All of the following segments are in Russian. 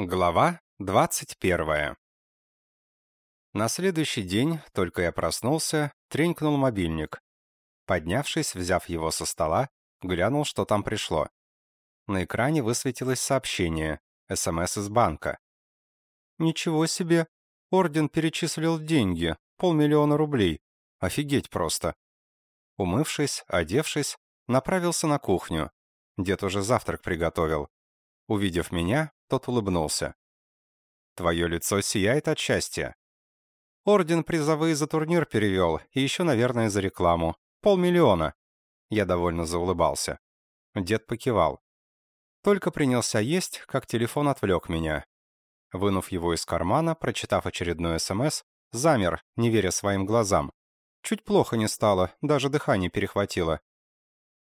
Глава 21 На следующий день, только я проснулся, тренькнул мобильник. Поднявшись, взяв его со стола, глянул, что там пришло. На экране высветилось сообщение, СМС из банка. «Ничего себе! Орден перечислил деньги, полмиллиона рублей. Офигеть просто!» Умывшись, одевшись, направился на кухню. Дед уже завтрак приготовил. Увидев меня, тот улыбнулся. «Твое лицо сияет от счастья». «Орден призовые за турнир перевел, и еще, наверное, за рекламу. Полмиллиона». Я довольно заулыбался. Дед покивал. Только принялся есть, как телефон отвлек меня. Вынув его из кармана, прочитав очередной СМС, замер, не веря своим глазам. Чуть плохо не стало, даже дыхание перехватило.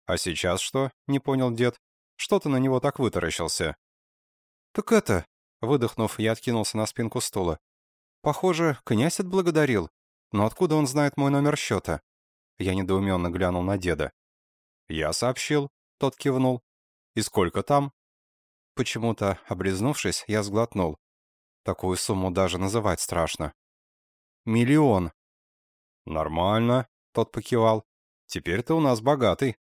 «А сейчас что?» — не понял дед. Что ты на него так вытаращился?» «Так это...» — выдохнув, я откинулся на спинку стула. «Похоже, князь отблагодарил. Но откуда он знает мой номер счета?» Я недоуменно глянул на деда. «Я сообщил», — тот кивнул. «И сколько там?» Почему-то, облизнувшись, я сглотнул. Такую сумму даже называть страшно. «Миллион». «Нормально», — тот покивал. «Теперь ты у нас богатый».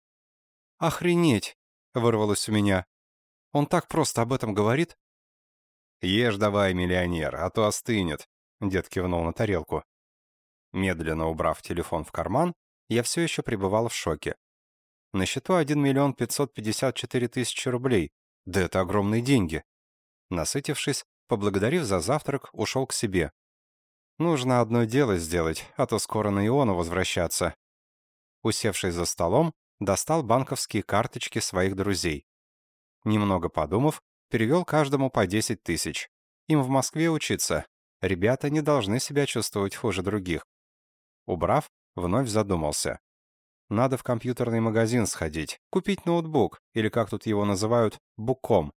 «Охренеть!» — вырвалось у меня. «Он так просто об этом говорит?» «Ешь давай, миллионер, а то остынет», — дед кивнул на тарелку. Медленно убрав телефон в карман, я все еще пребывал в шоке. На счету 1 миллион 554 тысячи рублей. Да это огромные деньги. Насытившись, поблагодарив за завтрак, ушел к себе. Нужно одно дело сделать, а то скоро на Иону возвращаться. Усевшись за столом, достал банковские карточки своих друзей. Немного подумав, перевел каждому по 10 тысяч. Им в Москве учиться. Ребята не должны себя чувствовать хуже других. Убрав, вновь задумался. Надо в компьютерный магазин сходить, купить ноутбук, или как тут его называют, буком.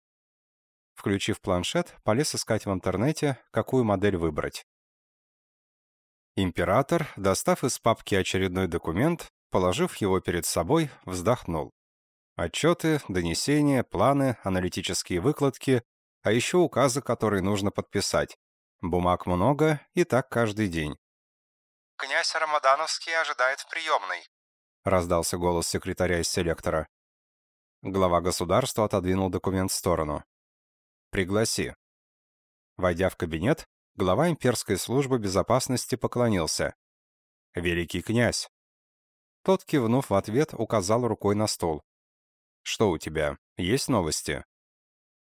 Включив планшет, полез искать в интернете, какую модель выбрать. Император, достав из папки очередной документ, Положив его перед собой, вздохнул. Отчеты, донесения, планы, аналитические выкладки, а еще указы, которые нужно подписать. Бумаг много, и так каждый день. «Князь Рамадановский ожидает в приемной», — раздался голос секретаря из селектора. Глава государства отодвинул документ в сторону. «Пригласи». Войдя в кабинет, глава имперской службы безопасности поклонился. «Великий князь, тот, кивнув в ответ, указал рукой на стол. «Что у тебя? Есть новости?»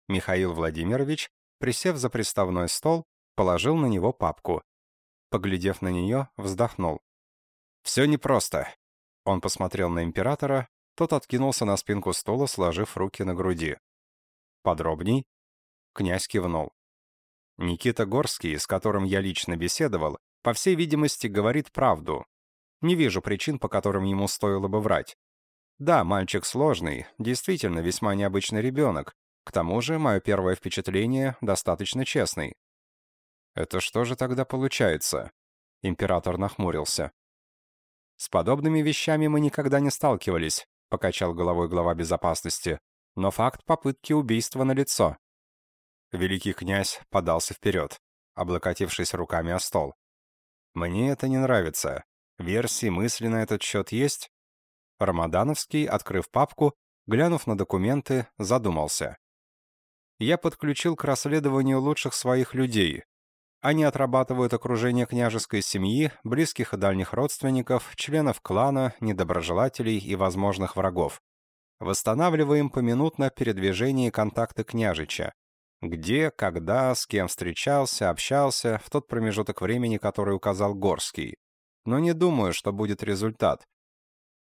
Михаил Владимирович, присев за приставной стол, положил на него папку. Поглядев на нее, вздохнул. «Все непросто». Он посмотрел на императора, тот откинулся на спинку стола, сложив руки на груди. «Подробней?» Князь кивнул. Никита Горский, с которым я лично беседовал, по всей видимости, говорит правду, не вижу причин, по которым ему стоило бы врать. Да, мальчик сложный, действительно весьма необычный ребенок. К тому же, мое первое впечатление достаточно честный. Это что же тогда получается? Император нахмурился. С подобными вещами мы никогда не сталкивались, покачал головой глава безопасности. Но факт попытки убийства налицо. Великий князь подался вперед, облокотившись руками о стол. «Мне это не нравится. Версии мысли на этот счет есть?» Рамадановский, открыв папку, глянув на документы, задумался. «Я подключил к расследованию лучших своих людей. Они отрабатывают окружение княжеской семьи, близких и дальних родственников, членов клана, недоброжелателей и возможных врагов. Восстанавливаем поминутно передвижение и контакты княжича. Где, когда, с кем встречался, общался в тот промежуток времени, который указал Горский но не думаю, что будет результат.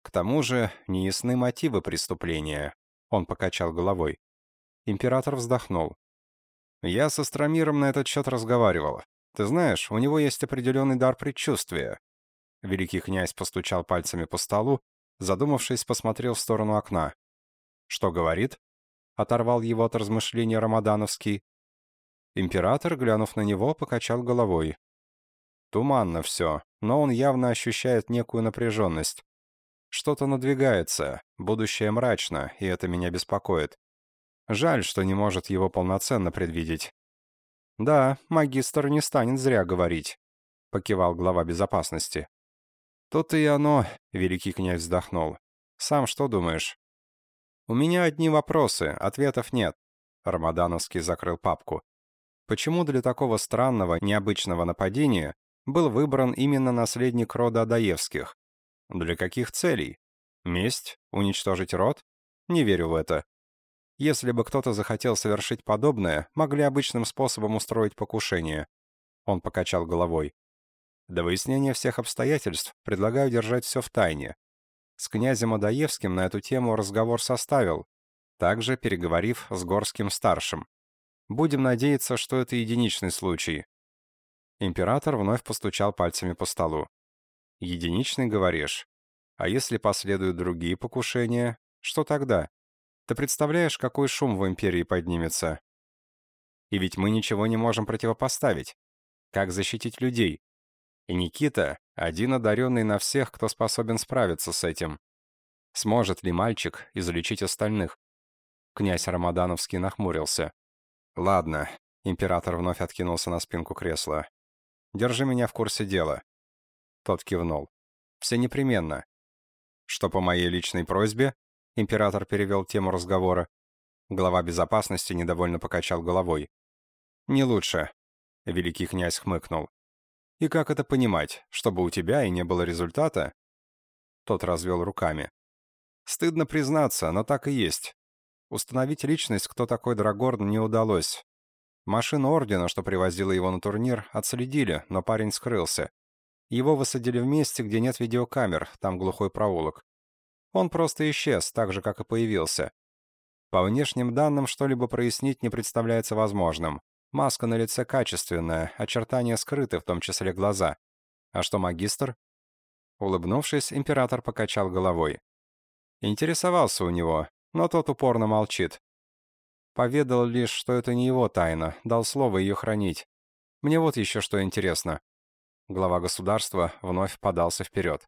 К тому же неясны мотивы преступления. Он покачал головой. Император вздохнул. Я со Стромиром на этот счет разговаривал. Ты знаешь, у него есть определенный дар предчувствия. Великий князь постучал пальцами по столу, задумавшись, посмотрел в сторону окна. «Что говорит?» — оторвал его от размышления Рамадановский. Император, глянув на него, покачал головой. Туманно все, но он явно ощущает некую напряженность. Что-то надвигается, будущее мрачно, и это меня беспокоит. Жаль, что не может его полноценно предвидеть. «Да, магистр не станет зря говорить», — покивал глава безопасности. «То-то и оно», — великий князь вздохнул. «Сам что думаешь?» «У меня одни вопросы, ответов нет», — Рамадановский закрыл папку. «Почему для такого странного, необычного нападения был выбран именно наследник рода Адаевских? Для каких целей? Месть? Уничтожить род? Не верю в это. Если бы кто-то захотел совершить подобное, могли обычным способом устроить покушение. Он покачал головой. До выяснения всех обстоятельств предлагаю держать все в тайне. С князем Адаевским на эту тему разговор составил, также переговорив с Горским-старшим. Будем надеяться, что это единичный случай. Император вновь постучал пальцами по столу. «Единичный, говоришь? А если последуют другие покушения, что тогда? Ты представляешь, какой шум в империи поднимется? И ведь мы ничего не можем противопоставить. Как защитить людей? И Никита — один одаренный на всех, кто способен справиться с этим. Сможет ли мальчик излечить остальных? Князь Рамадановский нахмурился. «Ладно», — император вновь откинулся на спинку кресла. «Держи меня в курсе дела». Тот кивнул. «Все непременно. Что по моей личной просьбе?» Император перевел тему разговора. Глава безопасности недовольно покачал головой. «Не лучше», — великий князь хмыкнул. «И как это понимать, чтобы у тебя и не было результата?» Тот развел руками. «Стыдно признаться, но так и есть. Установить личность, кто такой Драгорн, не удалось. Машину Ордена, что привозила его на турнир, отследили, но парень скрылся. Его высадили в месте, где нет видеокамер, там глухой проулок. Он просто исчез, так же, как и появился. По внешним данным что-либо прояснить не представляется возможным. Маска на лице качественная, очертания скрыты, в том числе глаза. А что магистр? Улыбнувшись, император покачал головой. Интересовался у него, но тот упорно молчит. Поведал лишь, что это не его тайна, дал слово ее хранить. Мне вот еще что интересно. Глава государства вновь подался вперед.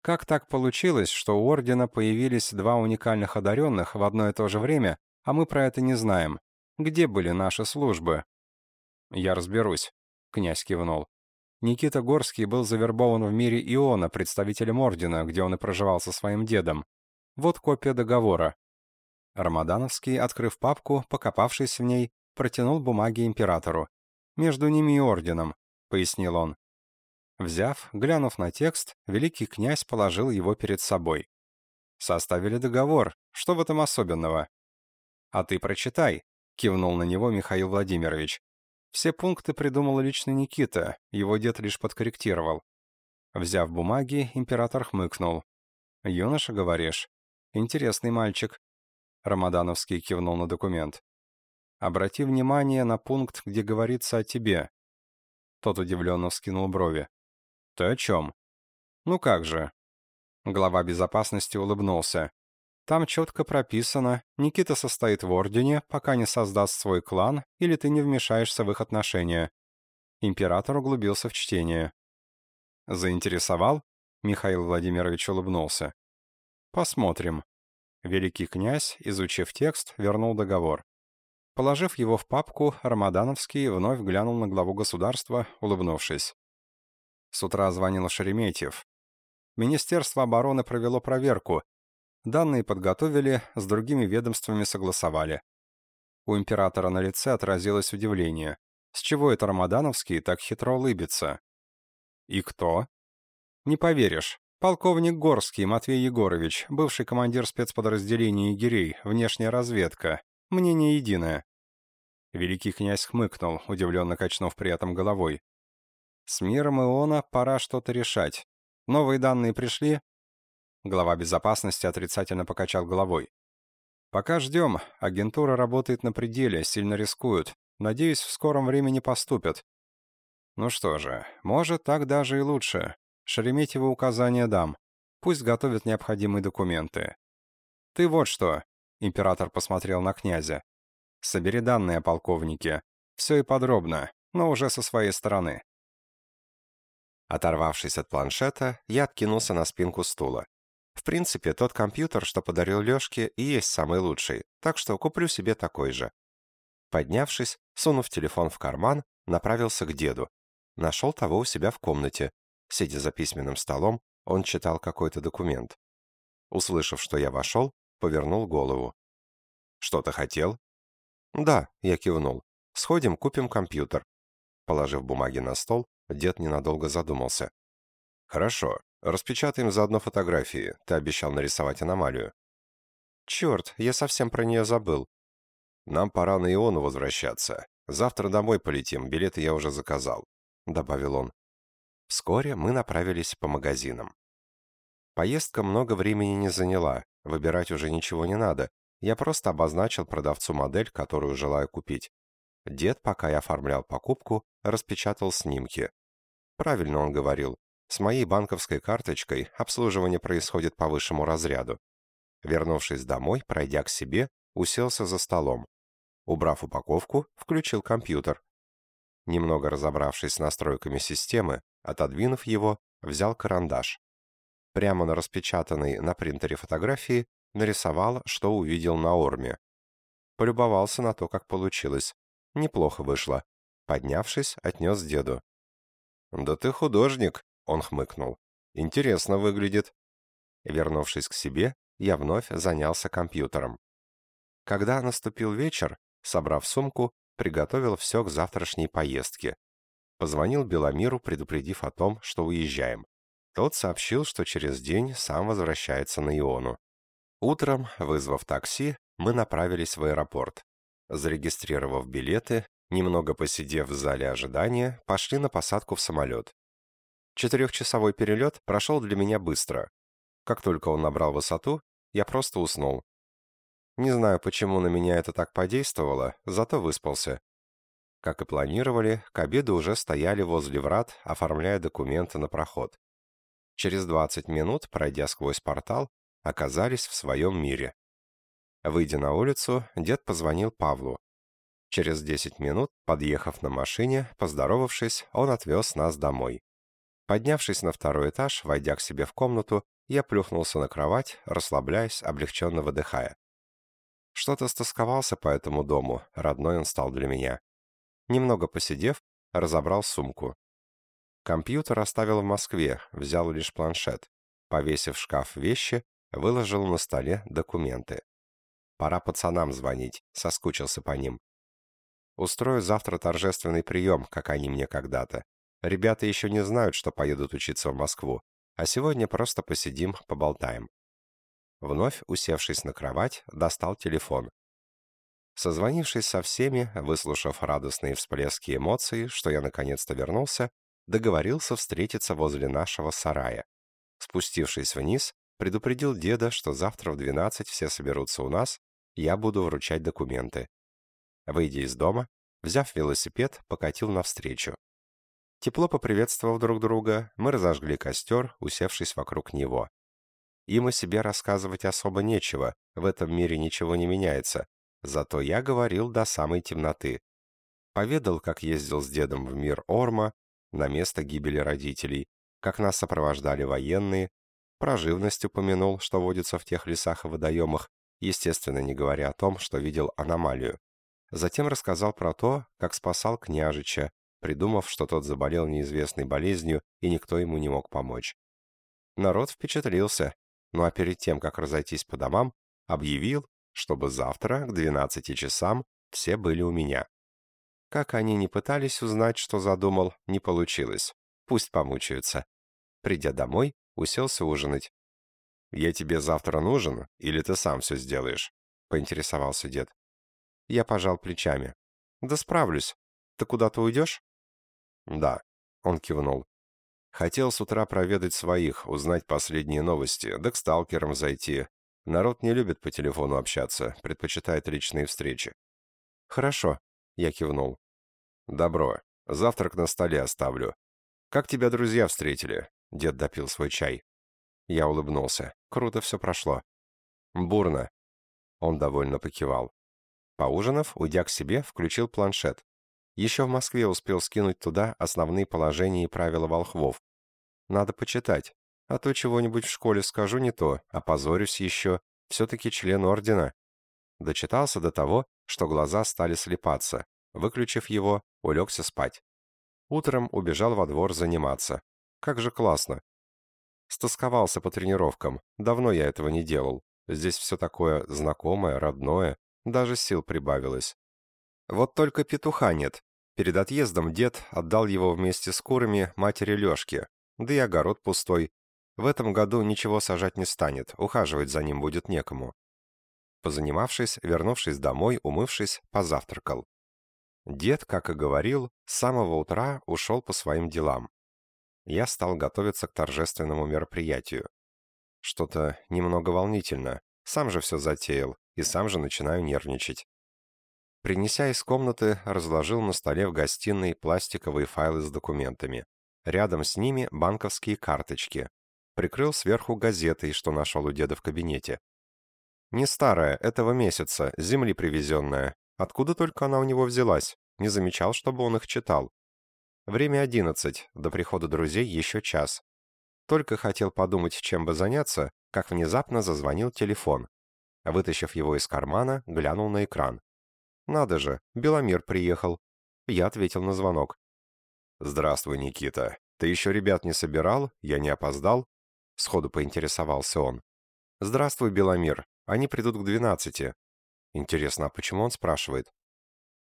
Как так получилось, что у Ордена появились два уникальных одаренных в одно и то же время, а мы про это не знаем? Где были наши службы?» «Я разберусь», — князь кивнул. Никита Горский был завербован в мире Иона, представителем Ордена, где он и проживал со своим дедом. Вот копия договора. Рамадановский, открыв папку, покопавшись в ней, протянул бумаги императору. «Между ними и Орденом», — пояснил он. Взяв, глянув на текст, великий князь положил его перед собой. «Составили договор. Что в этом особенного?» «А ты прочитай», — кивнул на него Михаил Владимирович. Все пункты придумал лично Никита, его дед лишь подкорректировал. Взяв бумаги, император хмыкнул. «Юноша, говоришь? Интересный мальчик». Рамадановский кивнул на документ. «Обрати внимание на пункт, где говорится о тебе». Тот удивленно вскинул брови. «Ты о чем?» «Ну как же?» Глава безопасности улыбнулся. «Там четко прописано, Никита состоит в Ордене, пока не создаст свой клан, или ты не вмешаешься в их отношения». Император углубился в чтение. «Заинтересовал?» Михаил Владимирович улыбнулся. «Посмотрим». Великий князь, изучив текст, вернул договор. Положив его в папку, Рамадановский вновь глянул на главу государства, улыбнувшись. С утра звонил Шереметьев. Министерство обороны провело проверку. Данные подготовили, с другими ведомствами согласовали. У императора на лице отразилось удивление. С чего это Рамадановский так хитро улыбится? И кто? Не поверишь. Полковник Горский Матвей Егорович, бывший командир спецподразделения егерей, внешняя разведка. Мнение единое. Великий князь хмыкнул, удивленно качнув при этом головой. С миром Иона пора что-то решать. Новые данные пришли?» Глава безопасности отрицательно покачал головой. «Пока ждем. Агентура работает на пределе, сильно рискуют. Надеюсь, в скором времени поступят». «Ну что же, может, так даже и лучше. Шереметьеву указания дам. Пусть готовят необходимые документы». «Ты вот что», — император посмотрел на князя. «Собери данные о полковнике. Все и подробно, но уже со своей стороны. Оторвавшись от планшета, я откинулся на спинку стула. В принципе, тот компьютер, что подарил Лёшке, и есть самый лучший, так что куплю себе такой же. Поднявшись, сунув телефон в карман, направился к деду. Нашел того у себя в комнате. Сидя за письменным столом, он читал какой-то документ. Услышав, что я вошел, повернул голову. «Что-то хотел?» «Да», — я кивнул. «Сходим, купим компьютер». Положив бумаги на стол, дед ненадолго задумался. «Хорошо. Распечатаем заодно фотографии. Ты обещал нарисовать аномалию». «Черт, я совсем про нее забыл». «Нам пора на Иону возвращаться. Завтра домой полетим, билеты я уже заказал», — добавил он. Вскоре мы направились по магазинам. Поездка много времени не заняла, выбирать уже ничего не надо. Я просто обозначил продавцу модель, которую желаю купить. Дед, пока я оформлял покупку, распечатал снимки. Правильно он говорил, с моей банковской карточкой обслуживание происходит по высшему разряду. Вернувшись домой, пройдя к себе, уселся за столом. Убрав упаковку, включил компьютер. Немного разобравшись с настройками системы, отодвинув его, взял карандаш. Прямо на распечатанной на принтере фотографии нарисовал, что увидел на Орме. Полюбовался на то, как получилось. Неплохо вышло. Поднявшись, отнес деду. «Да ты художник», — он хмыкнул. «Интересно выглядит». Вернувшись к себе, я вновь занялся компьютером. Когда наступил вечер, собрав сумку, приготовил все к завтрашней поездке. Позвонил Беломиру, предупредив о том, что уезжаем. Тот сообщил, что через день сам возвращается на Иону. Утром, вызвав такси, мы направились в аэропорт. Зарегистрировав билеты, немного посидев в зале ожидания, пошли на посадку в самолет. Четырехчасовой перелет прошел для меня быстро. Как только он набрал высоту, я просто уснул. Не знаю, почему на меня это так подействовало, зато выспался. Как и планировали, к обеду уже стояли возле врат, оформляя документы на проход. Через 20 минут, пройдя сквозь портал, оказались в своем мире. Выйдя на улицу, дед позвонил Павлу. Через 10 минут, подъехав на машине, поздоровавшись, он отвез нас домой. Поднявшись на второй этаж, войдя к себе в комнату, я плюхнулся на кровать, расслабляясь, облегченно выдыхая. Что-то стосковался по этому дому, родной он стал для меня. Немного посидев, разобрал сумку. Компьютер оставил в Москве, взял лишь планшет. Повесив в шкаф вещи, выложил на столе документы. Пора пацанам звонить, соскучился по ним. Устрою завтра торжественный прием, как они мне когда-то. Ребята еще не знают, что поедут учиться в Москву, а сегодня просто посидим, поболтаем. Вновь, усевшись на кровать, достал телефон. Созвонившись со всеми, выслушав радостные всплески эмоций, что я наконец-то вернулся, договорился встретиться возле нашего сарая. Спустившись вниз, предупредил деда, что завтра в 12 все соберутся у нас, я буду вручать документы. Выйдя из дома, взяв велосипед, покатил навстречу. Тепло поприветствовав друг друга, мы разожгли костер, усевшись вокруг него. Им о себе рассказывать особо нечего, в этом мире ничего не меняется, зато я говорил до самой темноты. Поведал, как ездил с дедом в мир Орма, на место гибели родителей, как нас сопровождали военные, про живность упомянул, что водится в тех лесах и водоемах, естественно, не говоря о том, что видел аномалию. Затем рассказал про то, как спасал княжича, придумав, что тот заболел неизвестной болезнью и никто ему не мог помочь. Народ впечатлился, ну а перед тем, как разойтись по домам, объявил, чтобы завтра к 12 часам все были у меня. Как они не пытались узнать, что задумал, не получилось. Пусть помучаются. Придя домой, уселся ужинать. «Я тебе завтра нужен, или ты сам все сделаешь?» — поинтересовался дед. Я пожал плечами. «Да справлюсь. Ты куда-то уйдешь?» «Да», — он кивнул. «Хотел с утра проведать своих, узнать последние новости, да к сталкерам зайти. Народ не любит по телефону общаться, предпочитает личные встречи». «Хорошо», — я кивнул. «Добро. Завтрак на столе оставлю. Как тебя друзья встретили?» Дед допил свой чай. Я улыбнулся. Круто все прошло. «Бурно». Он довольно покивал. Поужинав, уйдя к себе, включил планшет. Еще в Москве успел скинуть туда основные положения и правила волхвов. Надо почитать, а то чего-нибудь в школе скажу не то, опозорюсь еще, все-таки член ордена. Дочитался до того, что глаза стали слепаться. Выключив его, улегся спать. Утром убежал во двор заниматься. Как же классно. Стосковался по тренировкам. Давно я этого не делал. Здесь все такое знакомое, родное. Даже сил прибавилось. Вот только петуха нет. Перед отъездом дед отдал его вместе с курами матери Лешке. Да и огород пустой. В этом году ничего сажать не станет, ухаживать за ним будет некому. Позанимавшись, вернувшись домой, умывшись, позавтракал. Дед, как и говорил, с самого утра ушел по своим делам. Я стал готовиться к торжественному мероприятию. Что-то немного волнительно. Сам же все затеял, и сам же начинаю нервничать. Принеся из комнаты, разложил на столе в гостиной пластиковые файлы с документами. Рядом с ними банковские карточки. Прикрыл сверху газетой, что нашел у деда в кабинете. Не старая, этого месяца, земли привезенная. Откуда только она у него взялась? Не замечал, чтобы он их читал. Время одиннадцать, до прихода друзей еще час. Только хотел подумать, чем бы заняться, как внезапно зазвонил телефон. Вытащив его из кармана, глянул на экран. «Надо же, Беломир приехал». Я ответил на звонок. «Здравствуй, Никита. Ты еще ребят не собирал? Я не опоздал?» Сходу поинтересовался он. «Здравствуй, Беломир. Они придут к двенадцати». Интересно, а почему он спрашивает?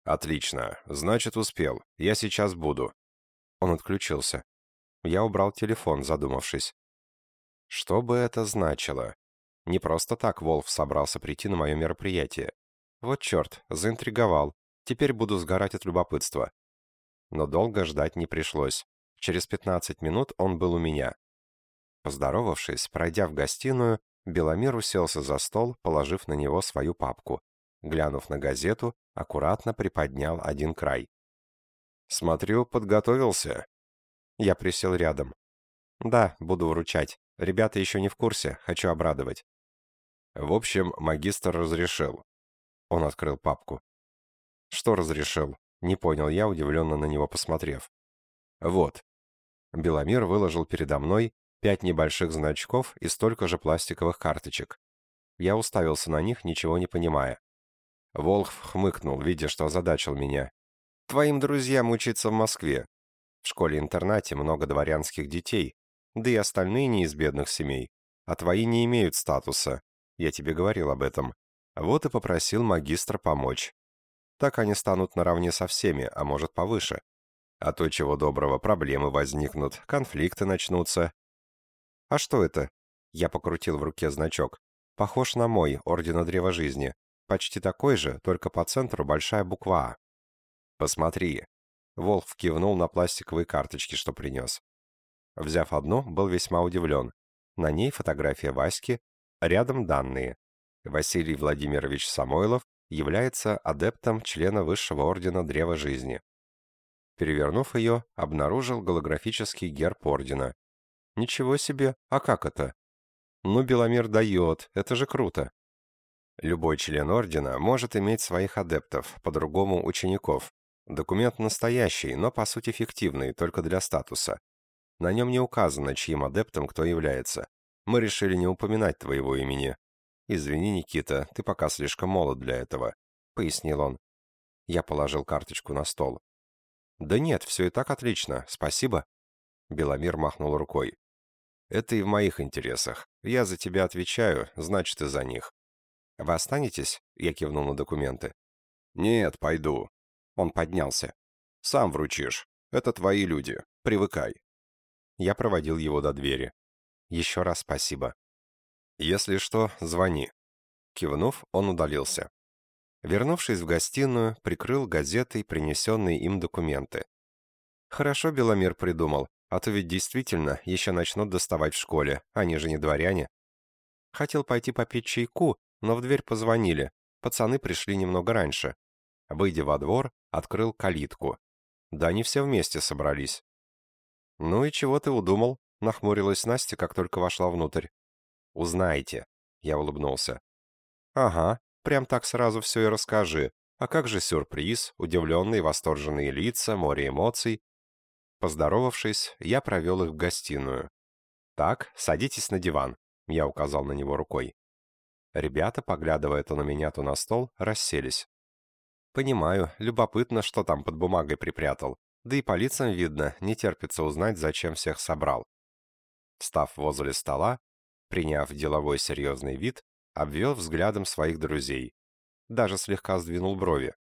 «Отлично. Значит, успел. Я сейчас буду». Он отключился. Я убрал телефон, задумавшись. Что бы это значило? Не просто так Волф собрался прийти на мое мероприятие. Вот черт, заинтриговал. Теперь буду сгорать от любопытства. Но долго ждать не пришлось. Через 15 минут он был у меня. Поздоровавшись, пройдя в гостиную, Беломир уселся за стол, положив на него свою папку. Глянув на газету, аккуратно приподнял один край. «Смотрю, подготовился». Я присел рядом. «Да, буду вручать. Ребята еще не в курсе, хочу обрадовать». В общем, магистр разрешил. Он открыл папку. «Что разрешил?» Не понял я, удивленно на него посмотрев. «Вот». Беломир выложил передо мной пять небольших значков и столько же пластиковых карточек. Я уставился на них, ничего не понимая. Волхв хмыкнул, видя, что озадачил меня. «Твоим друзьям учиться в Москве. В школе-интернате много дворянских детей, да и остальные не из бедных семей. А твои не имеют статуса. Я тебе говорил об этом. Вот и попросил магистра помочь. Так они станут наравне со всеми, а может повыше. А то, чего доброго, проблемы возникнут, конфликты начнутся, «А что это?» Я покрутил в руке значок. «Похож на мой, Ордена Древа Жизни. Почти такой же, только по центру большая буква «А». «Посмотри». Волф кивнул на пластиковые карточки, что принес. Взяв одну, был весьма удивлен. На ней фотография Васьки, рядом данные. Василий Владимирович Самойлов является адептом члена Высшего Ордена Древа Жизни. Перевернув ее, обнаружил голографический герб Ордена, Ничего себе, а как это? Ну, Беломир дает, это же круто. Любой член ордена может иметь своих адептов, по-другому учеников. Документ настоящий, но по сути фиктивный, только для статуса. На нем не указано, чьим адептом кто является. Мы решили не упоминать твоего имени. Извини, Никита, ты пока слишком молод для этого, пояснил он. Я положил карточку на стол. Да нет, все и так отлично, спасибо. Беломир махнул рукой. Это и в моих интересах. Я за тебя отвечаю, значит и за них. Вы останетесь? Я кивнул на документы. Нет, пойду. Он поднялся. Сам вручишь. Это твои люди. Привыкай. Я проводил его до двери. Еще раз спасибо. Если что, звони. Кивнув, он удалился. Вернувшись в гостиную, прикрыл газетой принесенные им документы. Хорошо Беломир придумал. А то ведь действительно еще начнут доставать в школе, они же не дворяне. Хотел пойти попить чайку, но в дверь позвонили. Пацаны пришли немного раньше. Выйдя во двор, открыл калитку. Да они все вместе собрались. «Ну и чего ты удумал?» — нахмурилась Настя, как только вошла внутрь. «Узнаете», — я улыбнулся. «Ага, прям так сразу все и расскажи. А как же сюрприз, удивленные восторженные лица, море эмоций, Поздоровавшись, я провел их в гостиную. «Так, садитесь на диван», — я указал на него рукой. Ребята, поглядывая то на меня, то на стол, расселись. Понимаю, любопытно, что там под бумагой припрятал. Да и по лицам видно, не терпится узнать, зачем всех собрал. Встав возле стола, приняв деловой серьезный вид, обвел взглядом своих друзей. Даже слегка сдвинул брови.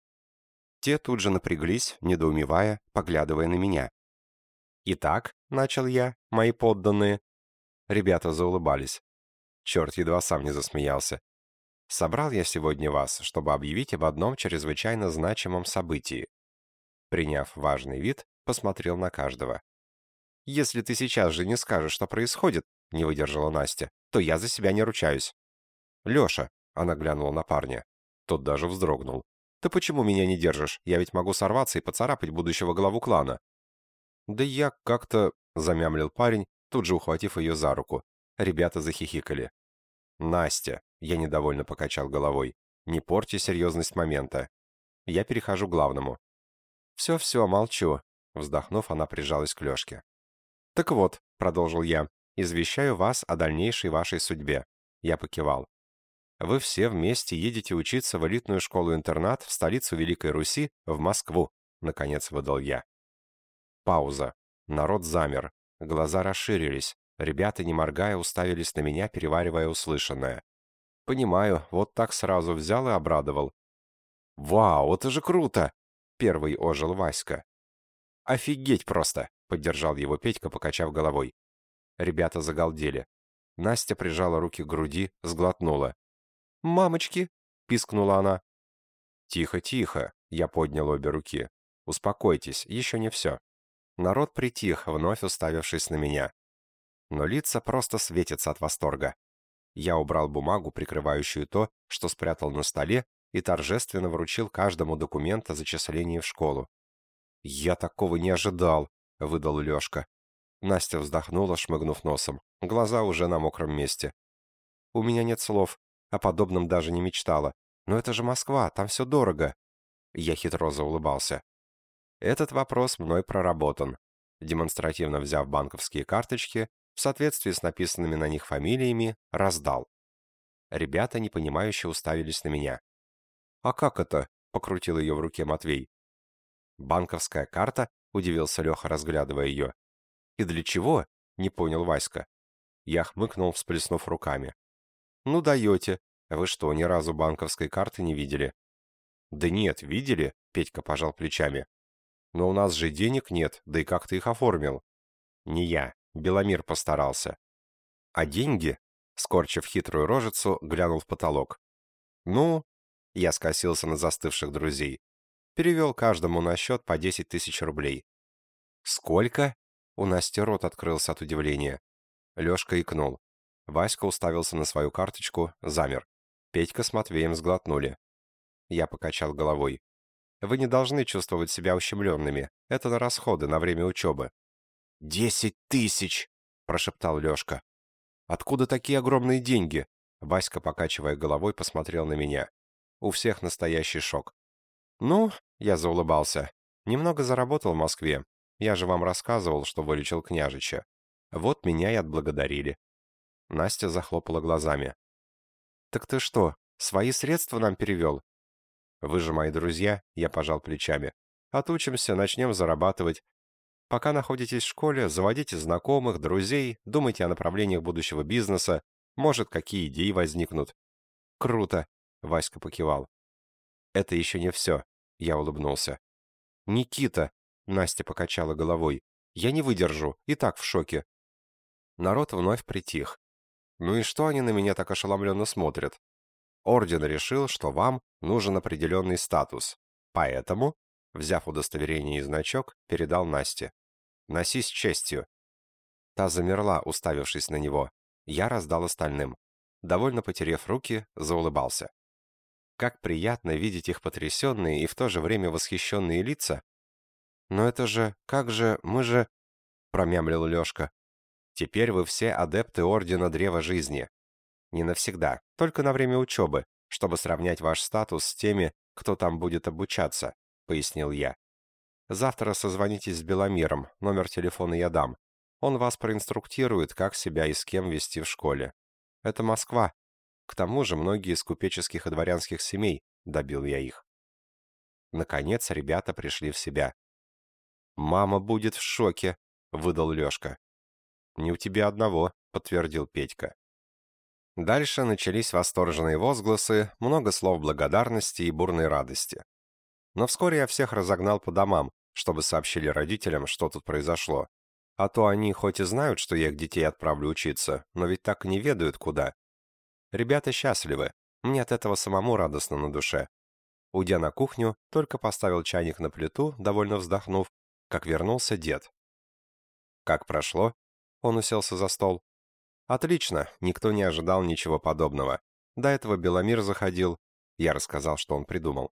Те тут же напряглись, недоумевая, поглядывая на меня. «Итак», — начал я, — «мои подданные». Ребята заулыбались. Черт едва сам не засмеялся. Собрал я сегодня вас, чтобы объявить об одном чрезвычайно значимом событии. Приняв важный вид, посмотрел на каждого. «Если ты сейчас же не скажешь, что происходит», — не выдержала Настя, — «то я за себя не ручаюсь». «Леша», — она глянула на парня. Тот даже вздрогнул. «Ты почему меня не держишь? Я ведь могу сорваться и поцарапать будущего главу клана». «Да я как-то...» — замямлил парень, тут же ухватив ее за руку. Ребята захихикали. «Настя», — я недовольно покачал головой, — «не порти серьезность момента. Я перехожу к главному». «Все-все, молчу», — вздохнув, она прижалась к Лешке. «Так вот», — продолжил я, — «извещаю вас о дальнейшей вашей судьбе». Я покивал. «Вы все вместе едете учиться в элитную школу-интернат в столицу Великой Руси, в Москву», — наконец выдал я. Пауза. Народ замер. Глаза расширились. Ребята, не моргая, уставились на меня, переваривая услышанное. Понимаю, вот так сразу взял и обрадовал. «Вау, это же круто!» — первый ожил Васька. «Офигеть просто!» — поддержал его Петька, покачав головой. Ребята загалдели. Настя прижала руки к груди, сглотнула. «Мамочки!» — пискнула она. «Тихо, тихо!» — я поднял обе руки. «Успокойтесь, еще не все». Народ притих, вновь уставившись на меня но лица просто светятся от восторга. Я убрал бумагу, прикрывающую то, что спрятал на столе, и торжественно вручил каждому документ о зачислении в школу. «Я такого не ожидал», — выдал Лешка. Настя вздохнула, шмыгнув носом. Глаза уже на мокром месте. «У меня нет слов. О подобном даже не мечтала. Но это же Москва, там все дорого». Я хитро заулыбался. Этот вопрос мной проработан. Демонстративно взяв банковские карточки, в соответствии с написанными на них фамилиями, раздал. Ребята, непонимающе, уставились на меня. «А как это?» — покрутил ее в руке Матвей. «Банковская карта?» — удивился Леха, разглядывая ее. «И для чего?» — не понял Васька. Я хмыкнул, всплеснув руками. «Ну даете. Вы что, ни разу банковской карты не видели?» «Да нет, видели?» — Петька пожал плечами. «Но у нас же денег нет, да и как ты их оформил?» «Не я. Беломир постарался. А деньги, скорчив хитрую рожицу, глянул в потолок. Ну, я скосился на застывших друзей. Перевел каждому на счет по 10 тысяч рублей. Сколько? У Насти рот открылся от удивления. Лешка икнул. Васька уставился на свою карточку, замер. Петька с Матвеем сглотнули. Я покачал головой. Вы не должны чувствовать себя ущемленными. Это на расходы, на время учебы. «Десять тысяч!» — прошептал Лешка. «Откуда такие огромные деньги?» Васька, покачивая головой, посмотрел на меня. У всех настоящий шок. «Ну, — я заулыбался, — немного заработал в Москве. Я же вам рассказывал, что вылечил княжича. Вот меня и отблагодарили». Настя захлопала глазами. «Так ты что, свои средства нам перевел?» «Вы же мои друзья», — я пожал плечами. «Отучимся, начнем зарабатывать, Пока находитесь в школе, заводите знакомых, друзей, думайте о направлениях будущего бизнеса, может, какие идеи возникнут. Круто, Васька покивал. Это еще не все, я улыбнулся. Никита, Настя покачала головой, я не выдержу, и так в шоке. Народ вновь притих. Ну и что они на меня так ошеломленно смотрят? Орден решил, что вам нужен определенный статус. Поэтому, взяв удостоверение и значок, передал Насте. Носи с честью». Та замерла, уставившись на него. Я раздал остальным. Довольно потерев руки, заулыбался. Как приятно видеть их потрясенные и в то же время восхищенные лица. «Но это же... Как же... Мы же...» — промямлил Лешка. «Теперь вы все адепты Ордена Древа Жизни. Не навсегда, только на время учебы, чтобы сравнять ваш статус с теми, кто там будет обучаться», — пояснил я. Завтра созвонитесь с Беломиром, номер телефона я дам. Он вас проинструктирует, как себя и с кем вести в школе. Это Москва. К тому же многие из купеческих и дворянских семей, добил я их. Наконец ребята пришли в себя. «Мама будет в шоке», — выдал Лешка. «Не у тебя одного», — подтвердил Петька. Дальше начались восторженные возгласы, много слов благодарности и бурной радости. Но вскоре я всех разогнал по домам, чтобы сообщили родителям, что тут произошло. А то они хоть и знают, что я их детей отправлю учиться, но ведь так и не ведают, куда. Ребята счастливы, мне от этого самому радостно на душе. Уйдя на кухню, только поставил чайник на плиту, довольно вздохнув, как вернулся дед. «Как прошло?» Он уселся за стол. «Отлично, никто не ожидал ничего подобного. До этого Беломир заходил. Я рассказал, что он придумал.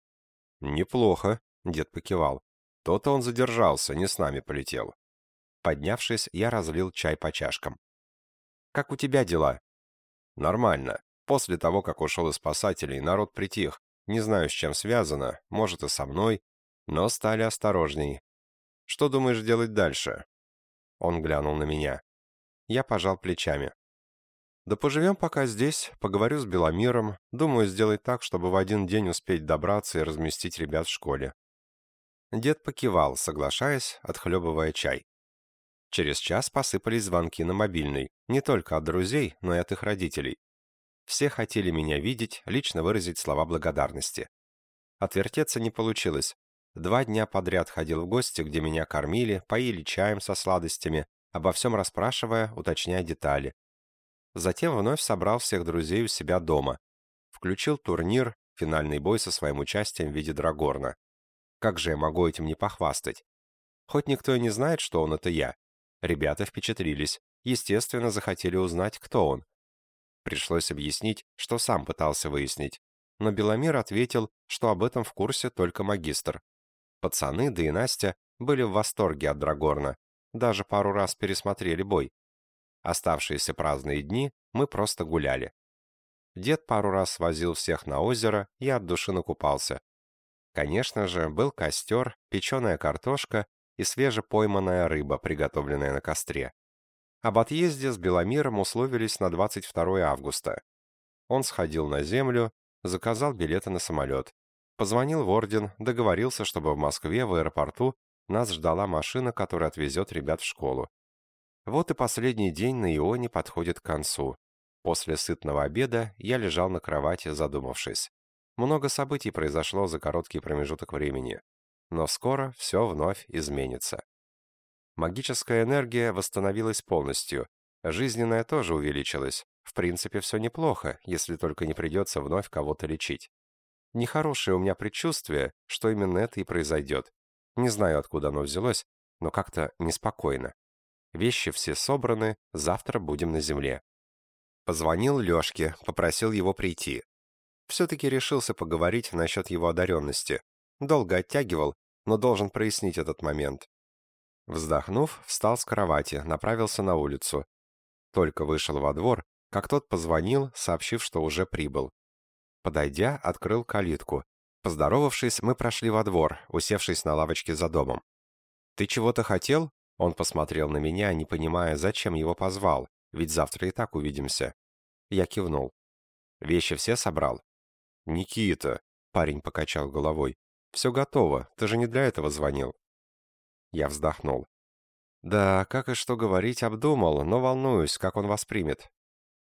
«Неплохо», — дед покивал. «То-то он задержался, не с нами полетел». Поднявшись, я разлил чай по чашкам. «Как у тебя дела?» «Нормально. После того, как ушел из спасателей, народ притих. Не знаю, с чем связано, может и со мной, но стали осторожней. Что думаешь делать дальше?» Он глянул на меня. Я пожал плечами. «Да поживем пока здесь, поговорю с Беломиром. Думаю сделать так, чтобы в один день успеть добраться и разместить ребят в школе». Дед покивал, соглашаясь, отхлебывая чай. Через час посыпались звонки на мобильный, не только от друзей, но и от их родителей. Все хотели меня видеть, лично выразить слова благодарности. Отвертеться не получилось. Два дня подряд ходил в гости, где меня кормили, поили чаем со сладостями, обо всем расспрашивая, уточняя детали. Затем вновь собрал всех друзей у себя дома. Включил турнир, финальный бой со своим участием в виде Драгорна. Как же я могу этим не похвастать? Хоть никто и не знает, что он это я. Ребята впечатлились, естественно, захотели узнать, кто он. Пришлось объяснить, что сам пытался выяснить. Но Беломир ответил, что об этом в курсе только магистр. Пацаны, да и Настя, были в восторге от Драгорна. Даже пару раз пересмотрели бой. Оставшиеся праздные дни мы просто гуляли. Дед пару раз свозил всех на озеро и от души накупался. Конечно же, был костер, печеная картошка и свежепойманная рыба, приготовленная на костре. Об отъезде с Беломиром условились на 22 августа. Он сходил на землю, заказал билеты на самолет. Позвонил в орден, договорился, чтобы в Москве, в аэропорту, нас ждала машина, которая отвезет ребят в школу. Вот и последний день на Ионе подходит к концу. После сытного обеда я лежал на кровати, задумавшись. Много событий произошло за короткий промежуток времени. Но скоро все вновь изменится. Магическая энергия восстановилась полностью. Жизненная тоже увеличилась. В принципе, все неплохо, если только не придется вновь кого-то лечить. Нехорошее у меня предчувствие, что именно это и произойдет. Не знаю, откуда оно взялось, но как-то неспокойно. Вещи все собраны, завтра будем на земле. Позвонил Лешке, попросил его прийти. Все-таки решился поговорить насчет его одаренности. Долго оттягивал, но должен прояснить этот момент. Вздохнув, встал с кровати, направился на улицу. Только вышел во двор, как тот позвонил, сообщив, что уже прибыл. Подойдя, открыл калитку. Поздоровавшись, мы прошли во двор, усевшись на лавочке за домом. «Ты чего-то хотел?» Он посмотрел на меня, не понимая, зачем его позвал, ведь завтра и так увидимся. Я кивнул. «Вещи все собрал?» «Никита», — парень покачал головой, — «все готово, ты же не для этого звонил». Я вздохнул. «Да, как и что говорить, обдумал, но волнуюсь, как он воспримет.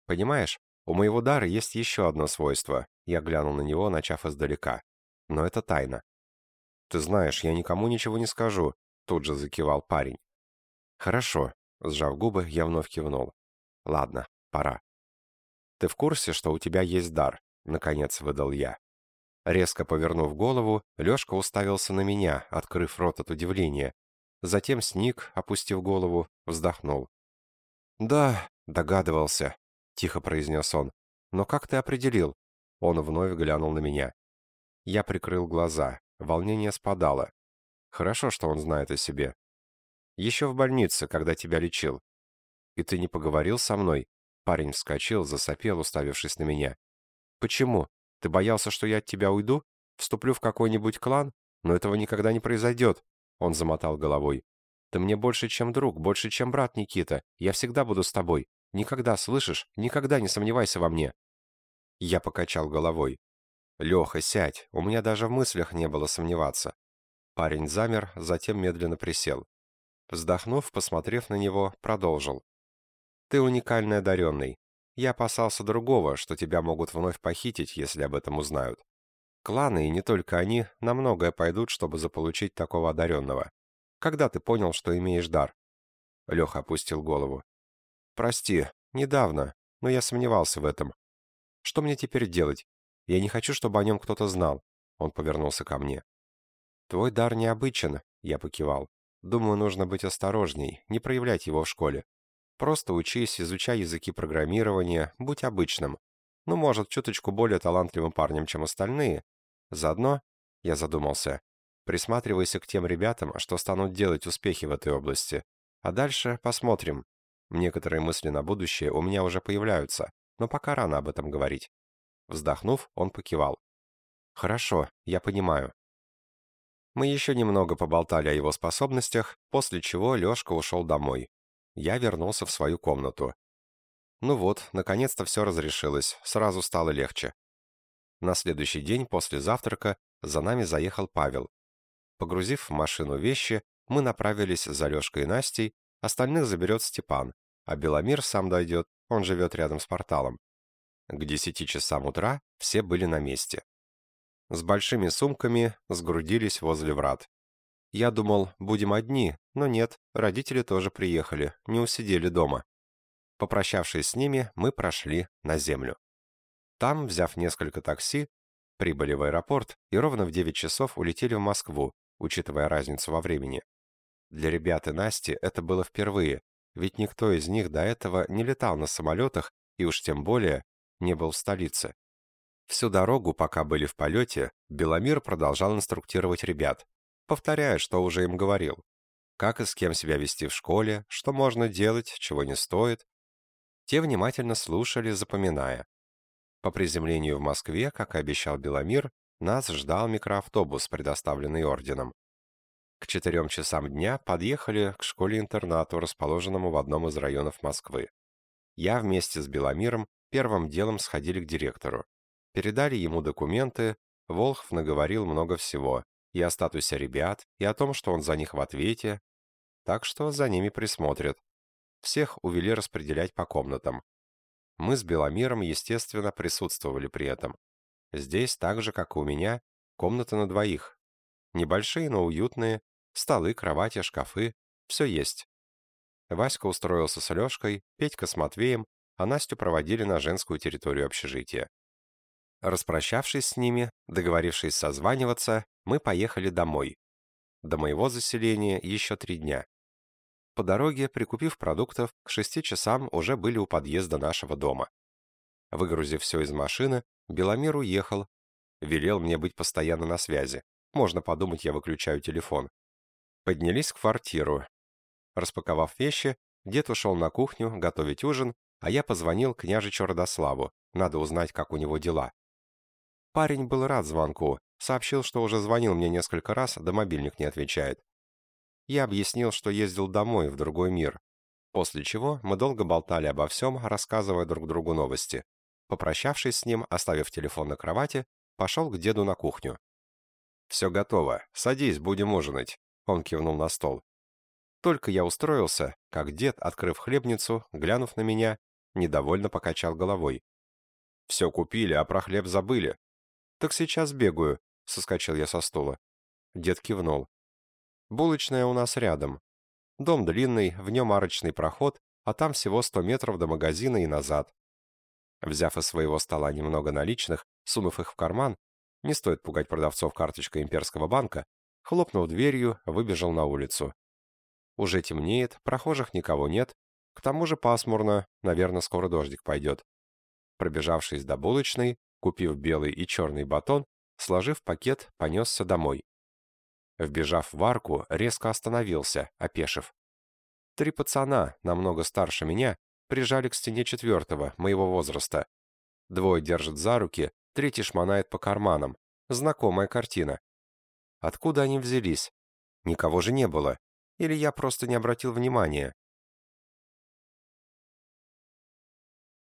Понимаешь, у моего дара есть еще одно свойство». Я глянул на него, начав издалека. «Но это тайна». «Ты знаешь, я никому ничего не скажу», — тут же закивал парень. «Хорошо», — сжав губы, я вновь кивнул. «Ладно, пора». «Ты в курсе, что у тебя есть дар?» — наконец выдал я. Резко повернув голову, Лёшка уставился на меня, открыв рот от удивления. Затем сник, опустив голову, вздохнул. «Да», — догадывался, — тихо произнес он. «Но как ты определил?» Он вновь глянул на меня. Я прикрыл глаза. Волнение спадало. Хорошо, что он знает о себе. Еще в больнице, когда тебя лечил. И ты не поговорил со мной?» Парень вскочил, засопел, уставившись на меня. «Почему? Ты боялся, что я от тебя уйду? Вступлю в какой-нибудь клан? Но этого никогда не произойдет!» Он замотал головой. «Ты мне больше, чем друг, больше, чем брат, Никита. Я всегда буду с тобой. Никогда, слышишь? Никогда не сомневайся во мне!» Я покачал головой. «Леха, сядь, у меня даже в мыслях не было сомневаться». Парень замер, затем медленно присел. Вздохнув, посмотрев на него, продолжил. «Ты уникальный одаренный. Я опасался другого, что тебя могут вновь похитить, если об этом узнают. Кланы, и не только они, на многое пойдут, чтобы заполучить такого одаренного. Когда ты понял, что имеешь дар?» Леха опустил голову. «Прости, недавно, но я сомневался в этом. Что мне теперь делать? Я не хочу, чтобы о нем кто-то знал». Он повернулся ко мне. «Твой дар необычен», — я покивал. «Думаю, нужно быть осторожней, не проявлять его в школе. Просто учись, изучай языки программирования, будь обычным. Ну, может, чуточку более талантливым парнем, чем остальные. Заодно, я задумался, присматривайся к тем ребятам, что станут делать успехи в этой области. А дальше посмотрим. Некоторые мысли на будущее у меня уже появляются, но пока рано об этом говорить. Вздохнув, он покивал. «Хорошо, я понимаю». Мы еще немного поболтали о его способностях, после чего Лешка ушел домой. Я вернулся в свою комнату. Ну вот, наконец-то все разрешилось, сразу стало легче. На следующий день после завтрака за нами заехал Павел. Погрузив в машину вещи, мы направились за Лешкой и Настей, остальных заберет Степан, а Беломир сам дойдет, он живет рядом с порталом. К десяти часам утра все были на месте. С большими сумками сгрудились возле врат. Я думал, будем одни, но нет, родители тоже приехали, не усидели дома. Попрощавшись с ними, мы прошли на землю. Там, взяв несколько такси, прибыли в аэропорт и ровно в 9 часов улетели в Москву, учитывая разницу во времени. Для ребят и Насти это было впервые, ведь никто из них до этого не летал на самолетах и уж тем более не был в столице. Всю дорогу, пока были в полете, Беломир продолжал инструктировать ребят, повторяя, что уже им говорил. Как и с кем себя вести в школе, что можно делать, чего не стоит. Те внимательно слушали, запоминая. По приземлению в Москве, как и обещал Беломир, нас ждал микроавтобус, предоставленный орденом. К четырем часам дня подъехали к школе-интернату, расположенному в одном из районов Москвы. Я вместе с Беломиром первым делом сходили к директору. Передали ему документы, Волхв наговорил много всего, и о статусе ребят, и о том, что он за них в ответе, так что за ними присмотрят. Всех увели распределять по комнатам. Мы с Беломиром, естественно, присутствовали при этом. Здесь, так же, как и у меня, комната на двоих. Небольшие, но уютные, столы, кровати, шкафы, все есть. Васька устроился с Лешкой, Петька с Матвеем, а Настю проводили на женскую территорию общежития. Распрощавшись с ними, договорившись созваниваться, мы поехали домой. До моего заселения еще три дня. По дороге, прикупив продуктов, к шести часам уже были у подъезда нашего дома. Выгрузив все из машины, Беломир уехал. Велел мне быть постоянно на связи. Можно подумать, я выключаю телефон. Поднялись в квартиру. Распаковав вещи, дед ушел на кухню готовить ужин, а я позвонил княжичу Родославу. Надо узнать, как у него дела. Парень был рад звонку, сообщил, что уже звонил мне несколько раз, да мобильник не отвечает. Я объяснил, что ездил домой, в другой мир. После чего мы долго болтали обо всем, рассказывая друг другу новости. Попрощавшись с ним, оставив телефон на кровати, пошел к деду на кухню. «Все готово. Садись, будем ужинать», — он кивнул на стол. Только я устроился, как дед, открыв хлебницу, глянув на меня, недовольно покачал головой. «Все купили, а про хлеб забыли. «Так сейчас бегаю», — соскочил я со стула. Дед кивнул. «Булочная у нас рядом. Дом длинный, в нем арочный проход, а там всего сто метров до магазина и назад». Взяв из своего стола немного наличных, сунув их в карман, не стоит пугать продавцов карточкой имперского банка, хлопнув дверью, выбежал на улицу. Уже темнеет, прохожих никого нет, к тому же пасмурно, наверное, скоро дождик пойдет. Пробежавшись до булочной, Купив белый и черный батон, сложив пакет, понесся домой. Вбежав в арку, резко остановился, опешив. Три пацана, намного старше меня, прижали к стене четвертого, моего возраста. Двое держат за руки, третий шмонает по карманам. Знакомая картина. Откуда они взялись? Никого же не было. Или я просто не обратил внимания.